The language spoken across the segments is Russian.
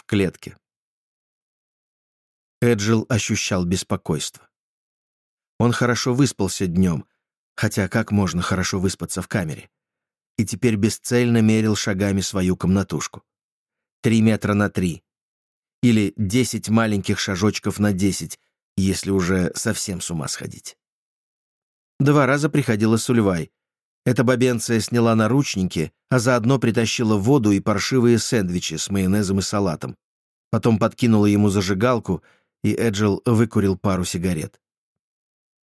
в клетке. Эджил ощущал беспокойство. Он хорошо выспался днем, хотя как можно хорошо выспаться в камере? И теперь бесцельно мерил шагами свою комнатушку. Три метра на три. Или десять маленьких шажочков на десять, если уже совсем с ума сходить. Два раза приходила Сульвай. Эта бабенция сняла наручники, а заодно притащила воду и паршивые сэндвичи с майонезом и салатом. Потом подкинула ему зажигалку — и Эджил выкурил пару сигарет.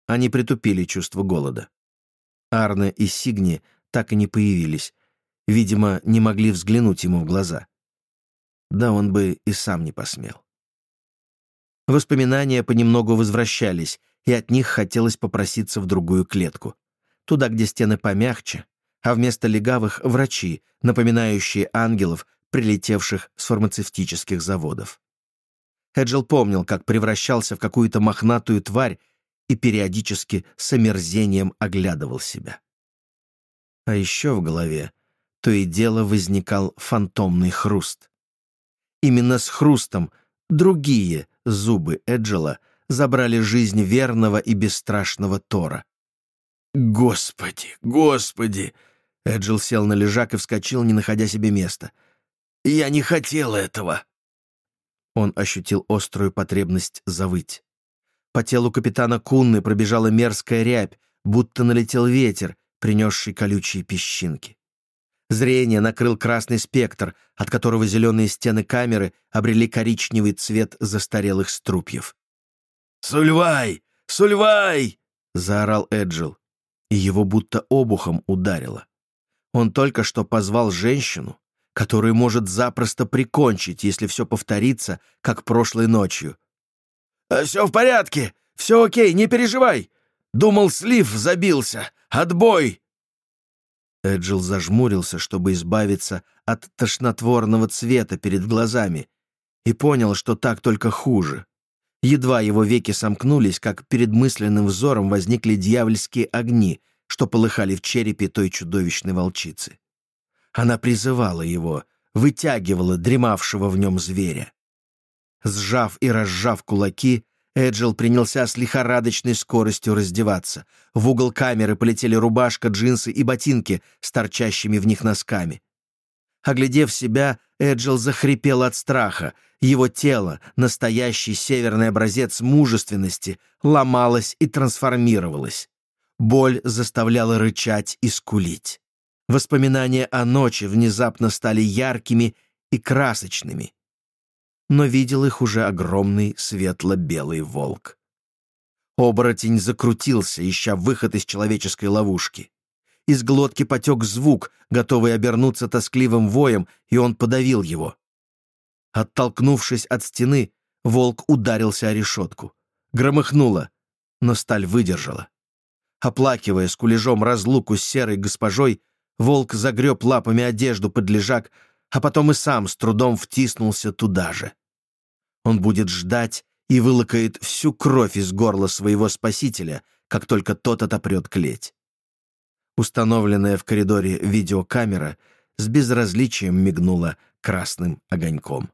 Они притупили чувство голода. Арне и Сигни так и не появились. Видимо, не могли взглянуть ему в глаза. Да он бы и сам не посмел. Воспоминания понемногу возвращались, и от них хотелось попроситься в другую клетку. Туда, где стены помягче, а вместо легавых — врачи, напоминающие ангелов, прилетевших с фармацевтических заводов. Эджил помнил, как превращался в какую-то мохнатую тварь и периодически с омерзением оглядывал себя. А еще в голове то и дело возникал фантомный хруст. Именно с хрустом другие зубы Эджела забрали жизнь верного и бесстрашного Тора. «Господи, господи!» Эджил сел на лежак и вскочил, не находя себе места. «Я не хотел этого!» Он ощутил острую потребность завыть. По телу капитана Кунны пробежала мерзкая рябь, будто налетел ветер, принесший колючие песчинки. Зрение накрыл красный спектр, от которого зеленые стены камеры обрели коричневый цвет застарелых струпьев. «Сульвай! Сульвай!» — заорал Эджил, и его будто обухом ударило. Он только что позвал женщину, который может запросто прикончить, если все повторится, как прошлой ночью. «Э, «Все в порядке! Все окей, не переживай! Думал, слив забился! Отбой!» Эджил зажмурился, чтобы избавиться от тошнотворного цвета перед глазами, и понял, что так только хуже. Едва его веки сомкнулись, как перед мысленным взором возникли дьявольские огни, что полыхали в черепе той чудовищной волчицы. Она призывала его, вытягивала дремавшего в нем зверя. Сжав и разжав кулаки, Эджил принялся с лихорадочной скоростью раздеваться. В угол камеры полетели рубашка, джинсы и ботинки с торчащими в них носками. Оглядев себя, Эджил захрипел от страха. Его тело, настоящий северный образец мужественности, ломалось и трансформировалось. Боль заставляла рычать и скулить. Воспоминания о ночи внезапно стали яркими и красочными. Но видел их уже огромный светло-белый волк. Оборотень закрутился, ища выход из человеческой ловушки. Из глотки потек звук, готовый обернуться тоскливым воем, и он подавил его. Оттолкнувшись от стены, волк ударился о решетку. Громыхнуло, но сталь выдержала. Оплакивая скулежом разлуку с серой госпожой, Волк загреб лапами одежду под лежак, а потом и сам с трудом втиснулся туда же. Он будет ждать и вылакает всю кровь из горла своего спасителя, как только тот отопрет клеть. Установленная в коридоре видеокамера с безразличием мигнула красным огоньком.